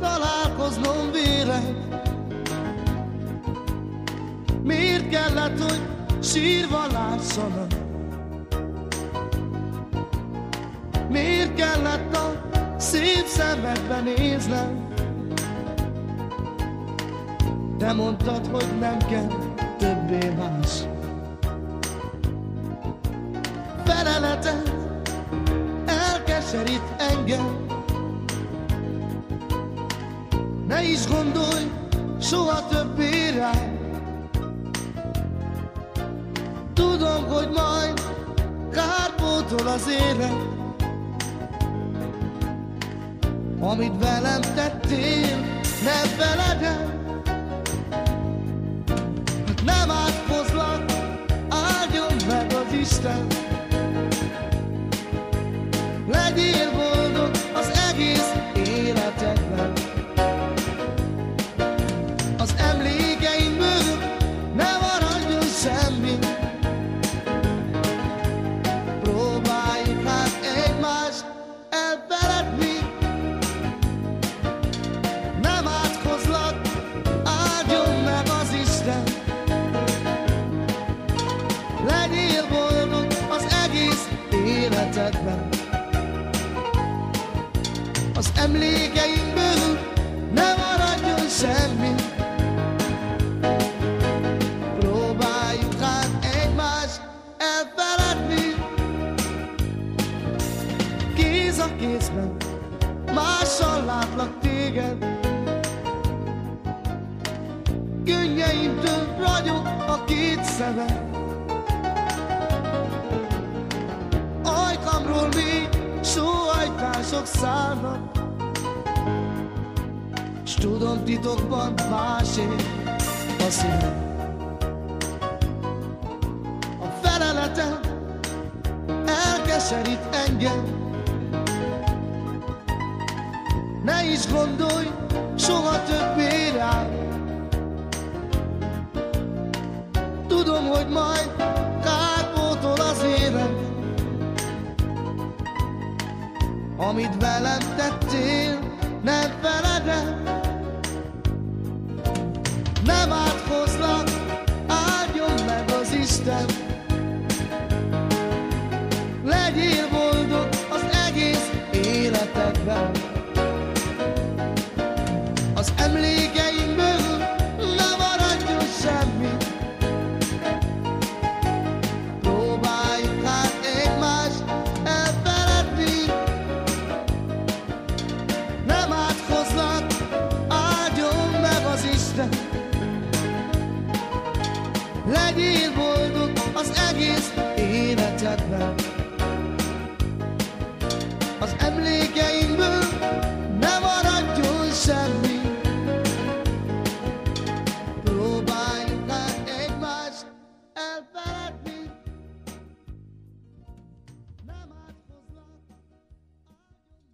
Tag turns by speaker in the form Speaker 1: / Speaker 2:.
Speaker 1: találkoznom véled. Miért kellett, hogy sírva látszanak? Miért kellett a szép szemedbe néznem? Te mondtad, hogy nem kell többé más. Feleleted elkeserít engem. Ne is gondolj soha többé rám. Tudom, hogy majd kárpótol az élet, amit velem tettél, ne veled el. Hát nem átkozlak, áldjon meg az Isten. Legyél életedben. Az emlékeinkből ne maradjon semmi. Próbáljuk hát egymást elfeledni. Kéz a kézben, mással látlak téged. Könnyeimtől ragyog a két szemed. Sóhajtások szállnak S tudom titokban másé a szíved A feleletem elkeserít engem. Ne is gondolj soha többé rám Tudom, hogy majd amit velem tettél, ne feled el. Nem átkozlak, áldjon meg az Isten, legyél boldog az egész életedben. Az emlékeinkből ne maradjon semmi. Próbáljuk meg egymást elfelejteni.